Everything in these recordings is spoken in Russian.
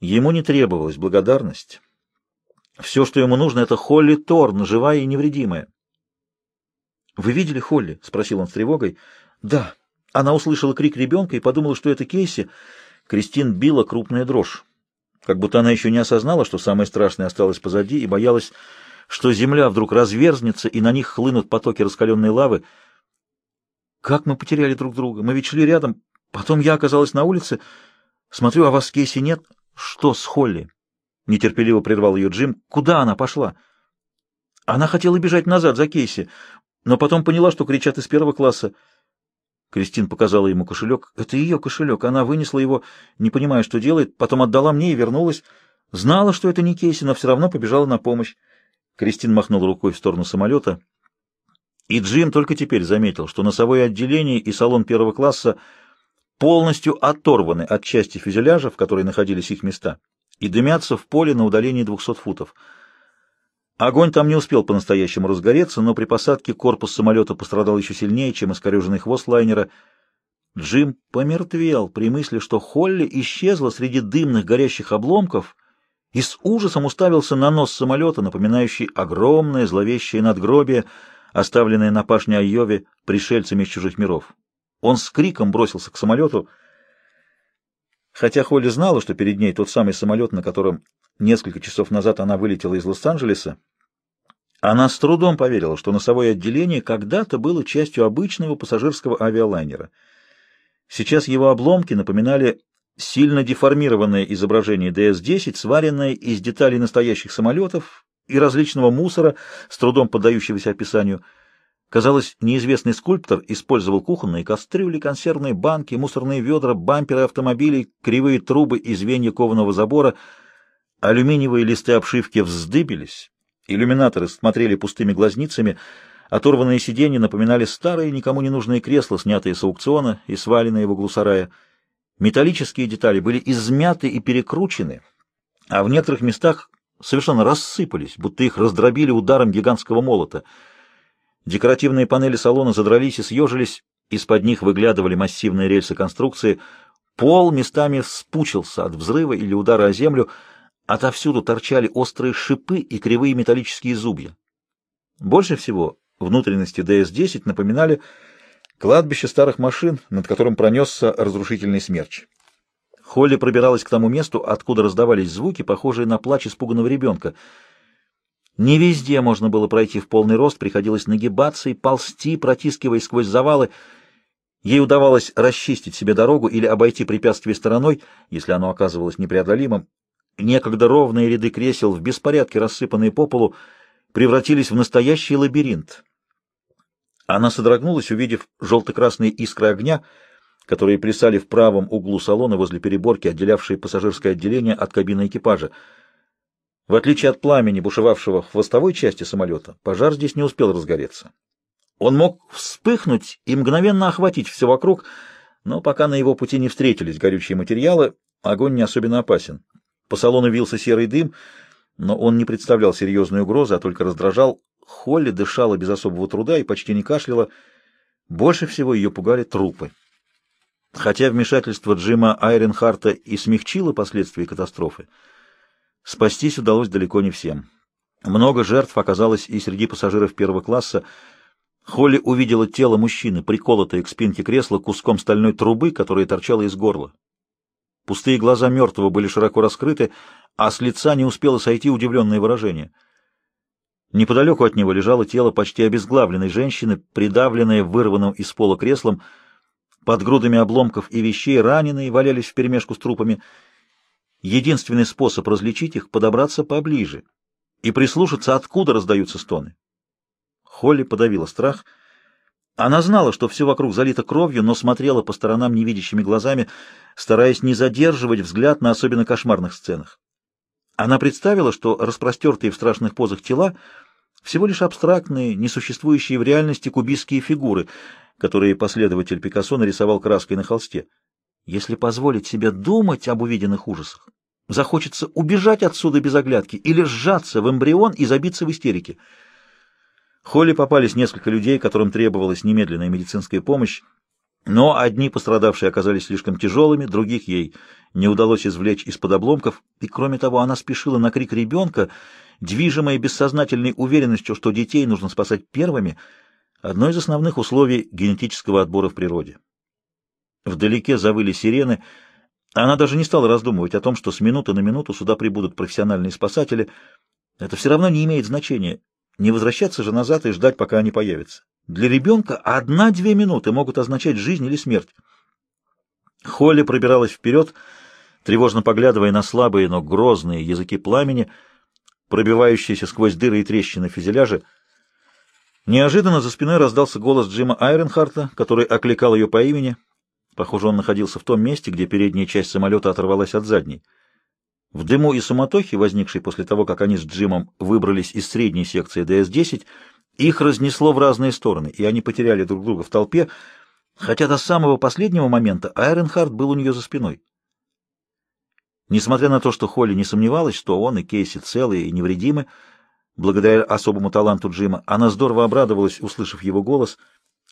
Ему не требовалась благодарность. Все, что ему нужно, это Холли Торн, живая и невредимая. «Вы видели Холли?» — спросил он с тревогой. «Да». Она услышала крик ребенка и подумала, что это Кейси. Кристин била крупная дрожь. Как будто она еще не осознала, что самое страшное осталось позади, и боялась, что земля вдруг разверзнется, и на них хлынут потоки раскаленной лавы. «Как мы потеряли друг друга? Мы ведь шли рядом. Потом я оказалась на улице. Смотрю, а вас Кейси нет. Что с Холли?» Нетерпеливо прервал ее Джим. «Куда она пошла?» Она хотела бежать назад за Кейси, но потом поняла, что кричат из первого класса. Кристин показала ему кошелек. Это ее кошелек. Она вынесла его, не понимая, что делает, потом отдала мне и вернулась. Знала, что это не Кейси, но все равно побежала на помощь. Кристин махнул рукой в сторону самолета. И Джим только теперь заметил, что носовое отделение и салон первого класса полностью оторваны от части фюзеляжа, в которой находились их места и дымятся в поле на удалении 200 футов. Огонь там не успел по-настоящему разгореться, но при посадке корпус самолета пострадал еще сильнее, чем искореженный хвост лайнера. Джим помертвел при мысли, что Холли исчезла среди дымных горящих обломков и с ужасом уставился на нос самолета, напоминающий огромное зловещее надгробие, оставленное на пашне Айове пришельцами из чужих миров. Он с криком бросился к самолету — Хотя Холли знала, что перед ней тот самый самолет, на котором несколько часов назад она вылетела из Лос-Анджелеса, она с трудом поверила, что носовое отделение когда-то было частью обычного пассажирского авиалайнера. Сейчас его обломки напоминали сильно деформированное изображение ДС-10, сваренное из деталей настоящих самолетов и различного мусора, с трудом поддающегося описанию – Казалось, неизвестный скульптор использовал кухонные кастрюли, консервные банки, мусорные ведра, бамперы автомобилей, кривые трубы и звенья кованого забора. Алюминиевые листы обшивки вздыбились, иллюминаторы смотрели пустыми глазницами, оторванные сиденья напоминали старые, никому не нужные кресла, снятые с аукциона и сваленные в углу сарая. Металлические детали были измяты и перекручены, а в некоторых местах совершенно рассыпались, будто их раздробили ударом гигантского молота — Декоративные панели салона задрались и съежились, из-под них выглядывали массивные рельсы конструкции. Пол местами спучился от взрыва или удара о землю, отовсюду торчали острые шипы и кривые металлические зубья. Больше всего внутренности ДС-10 напоминали кладбище старых машин, над которым пронесся разрушительный смерч. Холли пробиралась к тому месту, откуда раздавались звуки, похожие на плач испуганного ребенка — не везде можно было пройти в полный рост, приходилось нагибаться и ползти, протискиваясь сквозь завалы. Ей удавалось расчистить себе дорогу или обойти препятствие стороной, если оно оказывалось непреодолимым. Некогда ровные ряды кресел, в беспорядке рассыпанные по полу, превратились в настоящий лабиринт. Она содрогнулась, увидев желто-красные искры огня, которые плясали в правом углу салона возле переборки, отделявшей пассажирское отделение от кабины экипажа. В отличие от пламени, бушевавшего в хвостовой части самолета, пожар здесь не успел разгореться. Он мог вспыхнуть и мгновенно охватить все вокруг, но пока на его пути не встретились горючие материалы, огонь не особенно опасен. По салону вился серый дым, но он не представлял серьезной угрозы, а только раздражал. Холли дышала без особого труда и почти не кашляла. Больше всего ее пугали трупы. Хотя вмешательство Джима Айренхарта и смягчило последствия катастрофы, Спастись удалось далеко не всем. Много жертв оказалось и среди пассажиров первого класса. Холли увидела тело мужчины, приколотое к спинке кресла куском стальной трубы, которая торчала из горла. Пустые глаза мертвого были широко раскрыты, а с лица не успело сойти удивленное выражение. Неподалеку от него лежало тело почти обезглавленной женщины, придавленное вырванным из пола креслом. Под грудами обломков и вещей раненые валялись вперемешку с трупами — Единственный способ различить их — подобраться поближе и прислушаться, откуда раздаются стоны. Холли подавила страх. Она знала, что все вокруг залито кровью, но смотрела по сторонам невидящими глазами, стараясь не задерживать взгляд на особенно кошмарных сценах. Она представила, что распростертые в страшных позах тела всего лишь абстрактные, несуществующие в реальности кубистские фигуры, которые последователь Пикассо нарисовал краской на холсте. Если позволить себе думать об увиденных ужасах, Захочется убежать отсюда без оглядки или сжаться в эмбрион и забиться в истерике. Холли попались несколько людей, которым требовалась немедленная медицинская помощь. Но одни пострадавшие оказались слишком тяжелыми, других ей не удалось извлечь из-под обломков, и, кроме того, она спешила на крик ребенка, движимая бессознательной уверенностью, что детей нужно спасать первыми, одно из основных условий генетического отбора в природе. Вдалеке завыли сирены, она даже не стала раздумывать о том, что с минуты на минуту сюда прибудут профессиональные спасатели. Это все равно не имеет значения. Не возвращаться же назад и ждать, пока они появятся. Для ребенка одна-две минуты могут означать жизнь или смерть. Холли пробиралась вперед, тревожно поглядывая на слабые, но грозные языки пламени, пробивающиеся сквозь дыры и трещины фюзеляжа. Неожиданно за спиной раздался голос Джима Айренхарта, который окликал ее по имени. Похоже, он находился в том месте, где передняя часть самолета оторвалась от задней. В дыму и суматохе, возникшей после того, как они с Джимом выбрались из средней секции ДС-10, их разнесло в разные стороны, и они потеряли друг друга в толпе, хотя до самого последнего момента Айренхард был у нее за спиной. Несмотря на то, что Холли не сомневалась, что он и Кейси целые и невредимы, благодаря особому таланту Джима, она здорово обрадовалась, услышав его голос.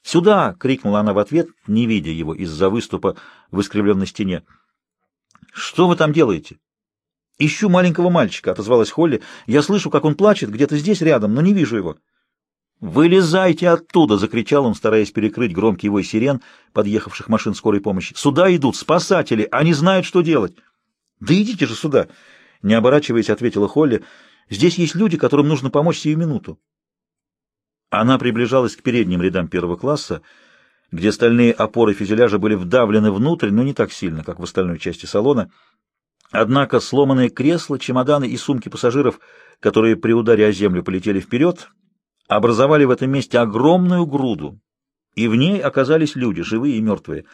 «Сюда!» — крикнула она в ответ, не видя его из-за выступа в искривленной стене. «Что вы там делаете?» «Ищу маленького мальчика», — отозвалась Холли. «Я слышу, как он плачет где-то здесь рядом, но не вижу его». «Вылезайте оттуда!» — закричал он, стараясь перекрыть громкий вой сирен подъехавших машин скорой помощи. «Сюда идут спасатели! Они знают, что делать!» «Да идите же сюда!» — не оборачиваясь, ответила Холли. «Здесь есть люди, которым нужно помочь сию минуту». Она приближалась к передним рядам первого класса, где стальные опоры фюзеляжа были вдавлены внутрь, но не так сильно, как в остальной части салона. Однако сломанные кресла, чемоданы и сумки пассажиров, которые при ударе о землю полетели вперед, образовали в этом месте огромную груду, и в ней оказались люди, живые и мертвые.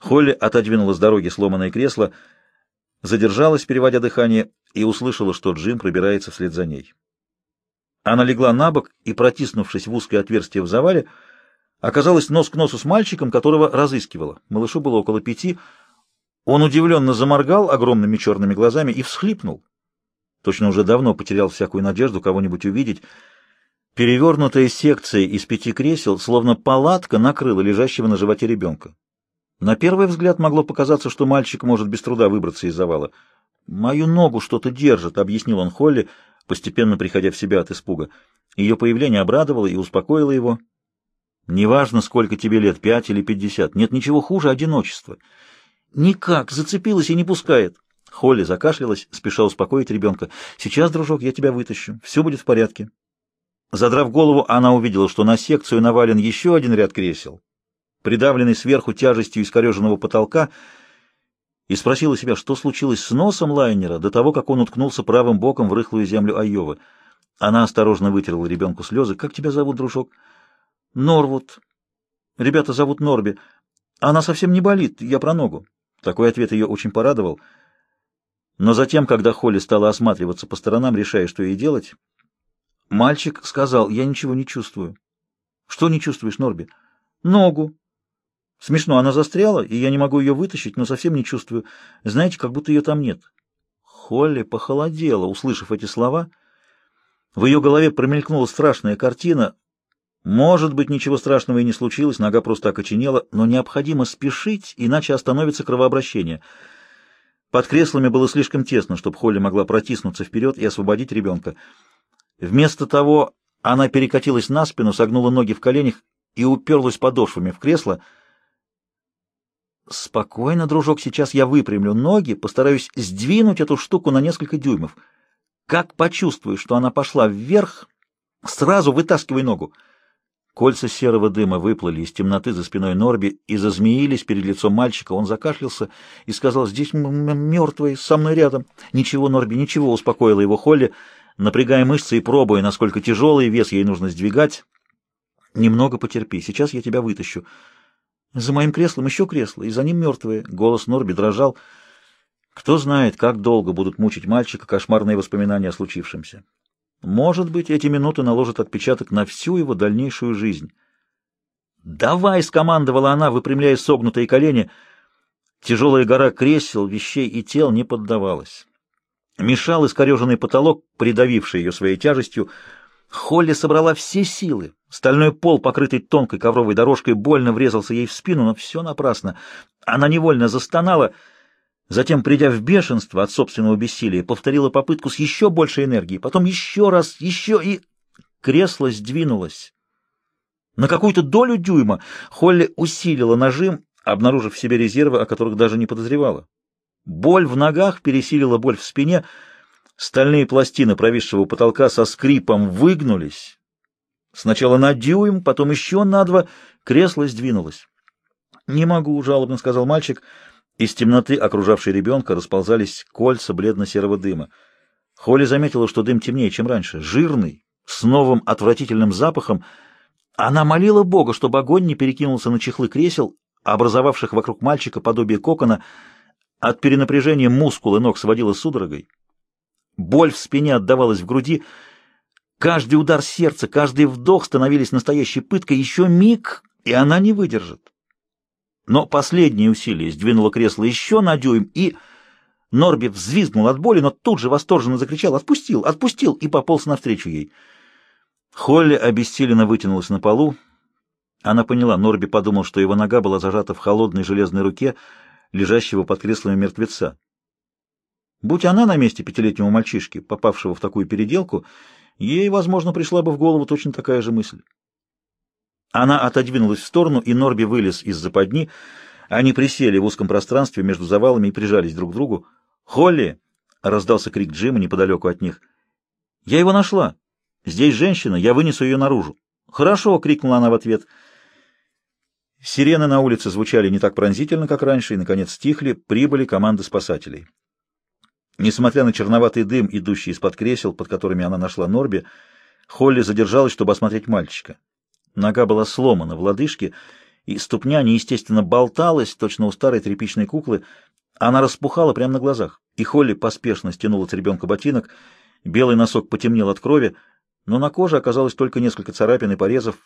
Холли отодвинула с дороги сломанное кресло, задержалась, переводя дыхание, и услышала, что Джим пробирается вслед за ней. Она легла на бок и, протиснувшись в узкое отверстие в завале, оказалась нос к носу с мальчиком, которого разыскивала. Малышу было около пяти. Он удивленно заморгал огромными черными глазами и всхлипнул. Точно уже давно потерял всякую надежду кого-нибудь увидеть, Перевернутая секция из пяти кресел, словно палатка, накрыла лежащего на животе ребенка. На первый взгляд могло показаться, что мальчик может без труда выбраться из завала. «Мою ногу что-то держит», — объяснил он Холли, постепенно приходя в себя от испуга. Ее появление обрадовало и успокоило его. «Неважно, сколько тебе лет, пять или пятьдесят, нет ничего хуже одиночества. Никак, зацепилась и не пускает». Холли закашлялась, спеша успокоить ребенка. «Сейчас, дружок, я тебя вытащу. Все будет в порядке». Задрав голову, она увидела, что на секцию навален еще один ряд кресел, придавленный сверху тяжестью искореженного потолка, и спросила себя, что случилось с носом лайнера до того, как он уткнулся правым боком в рыхлую землю Айовы. Она осторожно вытерла ребенку слезы. «Как тебя зовут, дружок?» «Норвуд. Ребята зовут Норби. Она совсем не болит, я про ногу». Такой ответ ее очень порадовал. Но затем, когда Холли стала осматриваться по сторонам, решая, что ей делать, Мальчик сказал, я ничего не чувствую. Что не чувствуешь, Норби? Ногу. Смешно, она застряла, и я не могу ее вытащить, но совсем не чувствую. Знаете, как будто ее там нет. Холли похолодела, услышав эти слова. В ее голове промелькнула страшная картина. Может быть, ничего страшного и не случилось, нога просто окоченела, но необходимо спешить, иначе остановится кровообращение. Под креслами было слишком тесно, чтобы Холли могла протиснуться вперед и освободить ребенка. Вместо того она перекатилась на спину, согнула ноги в коленях и уперлась подошвами в кресло. «Спокойно, дружок, сейчас я выпрямлю ноги, постараюсь сдвинуть эту штуку на несколько дюймов. Как почувствую, что она пошла вверх, сразу вытаскивай ногу». Кольца серого дыма выплыли из темноты за спиной Норби и зазмеились перед лицом мальчика. Он закашлялся и сказал, «Здесь мертвый, со мной рядом». «Ничего, Норби, ничего», — успокоила его Холли напрягая мышцы и пробуя, насколько тяжелый вес ей нужно сдвигать. «Немного потерпи, сейчас я тебя вытащу». «За моим креслом еще кресло, и за ним мертвые». Голос Норби дрожал. Кто знает, как долго будут мучить мальчика кошмарные воспоминания о случившемся. Может быть, эти минуты наложат отпечаток на всю его дальнейшую жизнь. «Давай!» — скомандовала она, выпрямляя согнутые колени. Тяжелая гора кресел, вещей и тел не поддавалась. Мешал искореженный потолок, придавивший ее своей тяжестью. Холли собрала все силы. Стальной пол, покрытый тонкой ковровой дорожкой, больно врезался ей в спину, но все напрасно. Она невольно застонала, затем, придя в бешенство от собственного бессилия, повторила попытку с еще большей энергией, потом еще раз, еще и... Кресло сдвинулось. На какую-то долю дюйма Холли усилила нажим, обнаружив в себе резервы, о которых даже не подозревала. Боль в ногах пересилила боль в спине, стальные пластины провисшего потолка со скрипом выгнулись. Сначала на дюйм, потом еще на два, кресло сдвинулось. «Не могу», — жалобно сказал мальчик. Из темноты, окружавшей ребенка, расползались кольца бледно-серого дыма. Холли заметила, что дым темнее, чем раньше, жирный, с новым отвратительным запахом, она молила Бога, чтобы огонь не перекинулся на чехлы кресел, образовавших вокруг мальчика подобие кокона. От перенапряжения мускулы ног сводила судорогой. Боль в спине отдавалась в груди. Каждый удар сердца, каждый вдох становились настоящей пыткой. Еще миг, и она не выдержит. Но последнее усилие сдвинуло кресло еще на дюйм, и... Норби взвизгнул от боли, но тут же восторженно закричал «Отпустил! Отпустил!» и пополз навстречу ей. Холли обессиленно вытянулась на полу. Она поняла, Норби подумал, что его нога была зажата в холодной железной руке, лежащего под креслами мертвеца. Будь она на месте пятилетнего мальчишки, попавшего в такую переделку, ей, возможно, пришла бы в голову точно такая же мысль. Она отодвинулась в сторону, и Норби вылез из западни. Они присели в узком пространстве между завалами и прижались друг к другу. «Холли!» — раздался крик Джима неподалеку от них. «Я его нашла!» Здесь женщина, я вынесу ее наружу. Хорошо, крикнула она в ответ. Сирены на улице звучали не так пронзительно, как раньше, и, наконец, стихли, прибыли команды спасателей. Несмотря на черноватый дым, идущий из-под кресел, под которыми она нашла Норби, Холли задержалась, чтобы осмотреть мальчика. Нога была сломана в лодыжке, и ступня неестественно болталась, точно у старой тряпичной куклы. Она распухала прямо на глазах, и Холли поспешно стянула с ребенка ботинок. Белый носок потемнел от крови, но на коже оказалось только несколько царапин и порезов.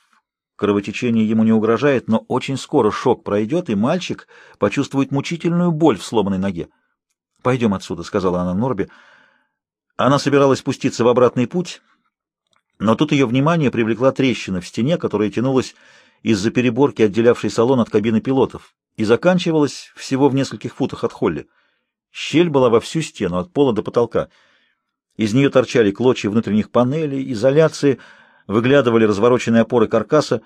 Кровотечение ему не угрожает, но очень скоро шок пройдет, и мальчик почувствует мучительную боль в сломанной ноге. «Пойдем отсюда», — сказала она Норби. Она собиралась спуститься в обратный путь, но тут ее внимание привлекла трещина в стене, которая тянулась из-за переборки, отделявшей салон от кабины пилотов, и заканчивалась всего в нескольких футах от Холли. Щель была во всю стену, от пола до потолка — из нее торчали клочья внутренних панелей, изоляции, выглядывали развороченные опоры каркаса.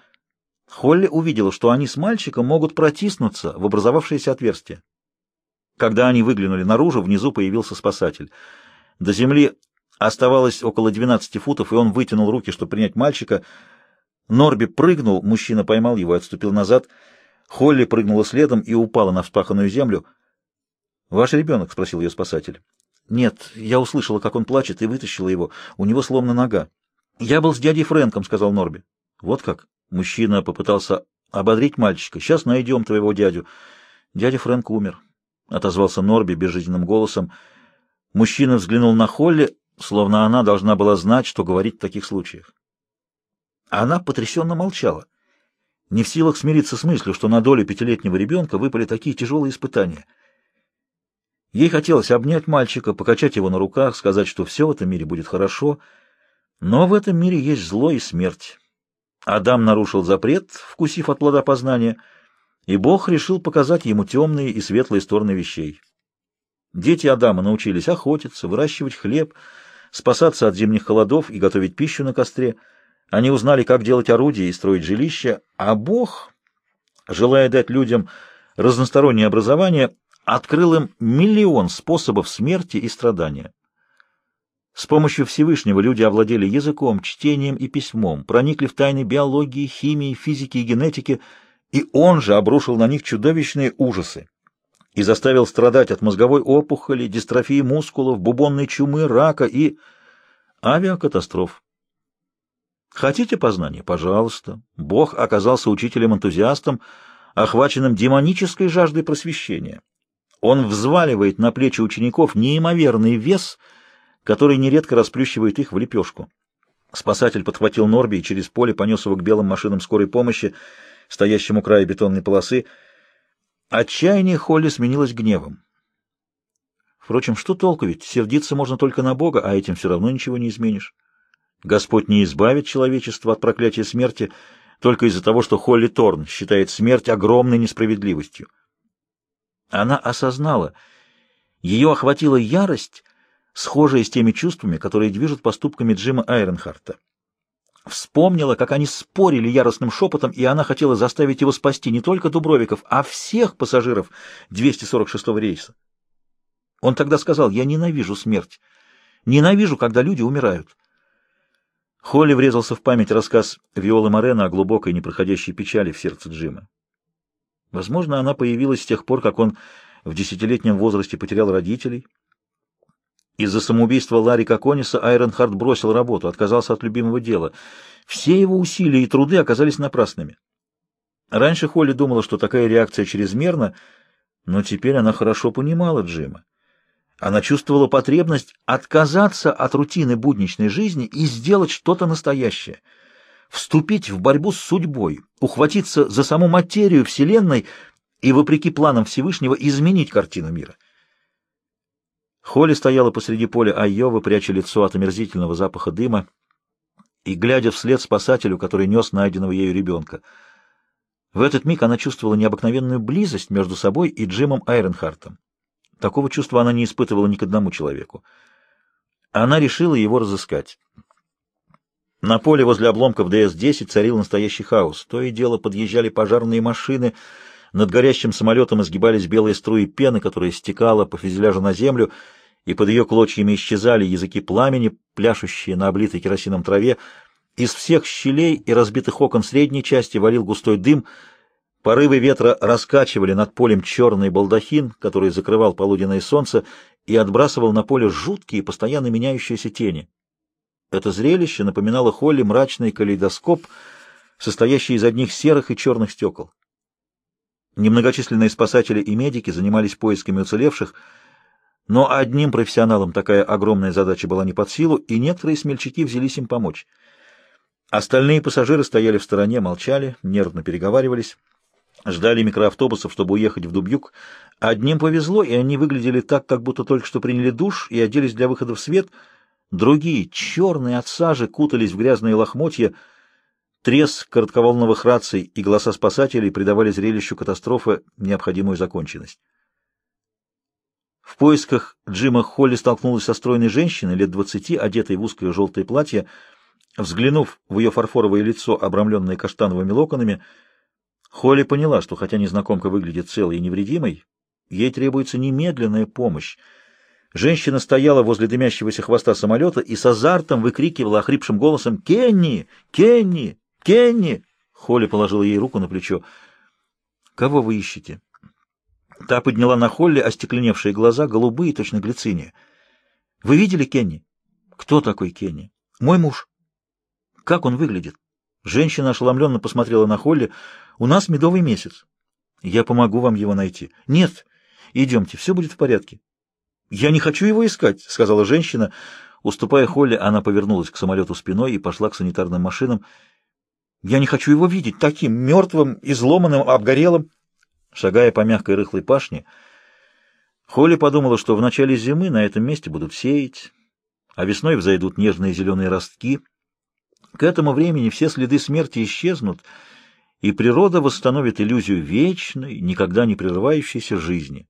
Холли увидела, что они с мальчиком могут протиснуться в образовавшееся отверстие. Когда они выглянули наружу, внизу появился спасатель. До земли оставалось около 12 футов, и он вытянул руки, чтобы принять мальчика. Норби прыгнул, мужчина поймал его и отступил назад. Холли прыгнула следом и упала на вспаханную землю. «Ваш ребенок?» — спросил ее спасатель. «Нет, я услышала, как он плачет, и вытащила его. У него сломана нога». «Я был с дядей Фрэнком», — сказал Норби. «Вот как?» Мужчина попытался ободрить мальчика. «Сейчас найдем твоего дядю». «Дядя Фрэнк умер», — отозвался Норби безжизненным голосом. Мужчина взглянул на Холли, словно она должна была знать, что говорить в таких случаях. Она потрясенно молчала, не в силах смириться с мыслью, что на долю пятилетнего ребенка выпали такие тяжелые испытания — Ей хотелось обнять мальчика, покачать его на руках, сказать, что все в этом мире будет хорошо, но в этом мире есть зло и смерть. Адам нарушил запрет, вкусив от плода познания, и Бог решил показать ему темные и светлые стороны вещей. Дети Адама научились охотиться, выращивать хлеб, спасаться от зимних холодов и готовить пищу на костре. Они узнали, как делать орудия и строить жилища, а Бог, желая дать людям разностороннее образование, открыл им миллион способов смерти и страдания. С помощью Всевышнего люди овладели языком, чтением и письмом, проникли в тайны биологии, химии, физики и генетики, и он же обрушил на них чудовищные ужасы и заставил страдать от мозговой опухоли, дистрофии мускулов, бубонной чумы, рака и авиакатастроф. Хотите познания? Пожалуйста. Бог оказался учителем-энтузиастом, охваченным демонической жаждой просвещения. Он взваливает на плечи учеников неимоверный вес, который нередко расплющивает их в лепешку. Спасатель подхватил Норби и через поле понес его к белым машинам скорой помощи, стоящим у края бетонной полосы. Отчаяние Холли сменилось гневом. Впрочем, что толку ведь? Сердиться можно только на Бога, а этим все равно ничего не изменишь. Господь не избавит человечество от проклятия смерти только из-за того, что Холли Торн считает смерть огромной несправедливостью. Она осознала, ее охватила ярость, схожая с теми чувствами, которые движут поступками Джима Айренхарта. Вспомнила, как они спорили яростным шепотом, и она хотела заставить его спасти не только Дубровиков, а всех пассажиров 246-го рейса. Он тогда сказал, я ненавижу смерть, ненавижу, когда люди умирают. Холли врезался в память рассказ Виолы Морена о глубокой непроходящей печали в сердце Джима. Возможно, она появилась с тех пор, как он в десятилетнем возрасте потерял родителей. Из-за самоубийства Ларри Кокониса Айронхард бросил работу, отказался от любимого дела. Все его усилия и труды оказались напрасными. Раньше Холли думала, что такая реакция чрезмерна, но теперь она хорошо понимала Джима. Она чувствовала потребность отказаться от рутины будничной жизни и сделать что-то настоящее, вступить в борьбу с судьбой, ухватиться за саму материю Вселенной и, вопреки планам Всевышнего, изменить картину мира. Холли стояла посреди поля Айовы, пряча лицо от омерзительного запаха дыма и глядя вслед спасателю, который нес найденного ею ребенка. В этот миг она чувствовала необыкновенную близость между собой и Джимом Айренхартом. Такого чувства она не испытывала ни к одному человеку. Она решила его разыскать. На поле возле обломков ДС-10 царил настоящий хаос. То и дело подъезжали пожарные машины, над горящим самолетом изгибались белые струи пены, которая стекала по фюзеляжу на землю, и под ее клочьями исчезали языки пламени, пляшущие на облитой керосином траве. Из всех щелей и разбитых окон средней части валил густой дым — Порывы ветра раскачивали над полем черный балдахин, который закрывал полуденное солнце, и отбрасывал на поле жуткие, постоянно меняющиеся тени. Это зрелище напоминало Холли мрачный калейдоскоп, состоящий из одних серых и черных стекол. Немногочисленные спасатели и медики занимались поисками уцелевших, но одним профессионалам такая огромная задача была не под силу, и некоторые смельчаки взялись им помочь. Остальные пассажиры стояли в стороне, молчали, нервно переговаривались ждали микроавтобусов, чтобы уехать в Дубюк. Одним повезло, и они выглядели так, как будто только что приняли душ и оделись для выхода в свет. Другие, черные от сажи, кутались в грязные лохмотья. Треск коротковолновых раций и голоса спасателей придавали зрелищу катастрофы необходимую законченность. В поисках Джима Холли столкнулась со стройной женщиной лет двадцати, одетой в узкое желтое платье. Взглянув в ее фарфоровое лицо, обрамленное каштановыми локонами, Холли поняла, что хотя незнакомка выглядит целой и невредимой, ей требуется немедленная помощь. Женщина стояла возле дымящегося хвоста самолета и с азартом выкрикивала охрипшим голосом «Кенни! Кенни! Кенни!» Холли положила ей руку на плечо. «Кого вы ищете?» Та подняла на Холли остекленевшие глаза, голубые, точно глициния. «Вы видели Кенни?» «Кто такой Кенни?» «Мой муж». «Как он выглядит?» Женщина ошеломленно посмотрела на Холли. «У нас медовый месяц. Я помогу вам его найти». «Нет, идемте, все будет в порядке». «Я не хочу его искать», — сказала женщина. Уступая Холли, она повернулась к самолету спиной и пошла к санитарным машинам. «Я не хочу его видеть таким мертвым, изломанным, обгорелым». Шагая по мягкой рыхлой пашне, Холли подумала, что в начале зимы на этом месте будут сеять, а весной взойдут нежные зеленые ростки — к этому времени все следы смерти исчезнут, и природа восстановит иллюзию вечной, никогда не прерывающейся жизни.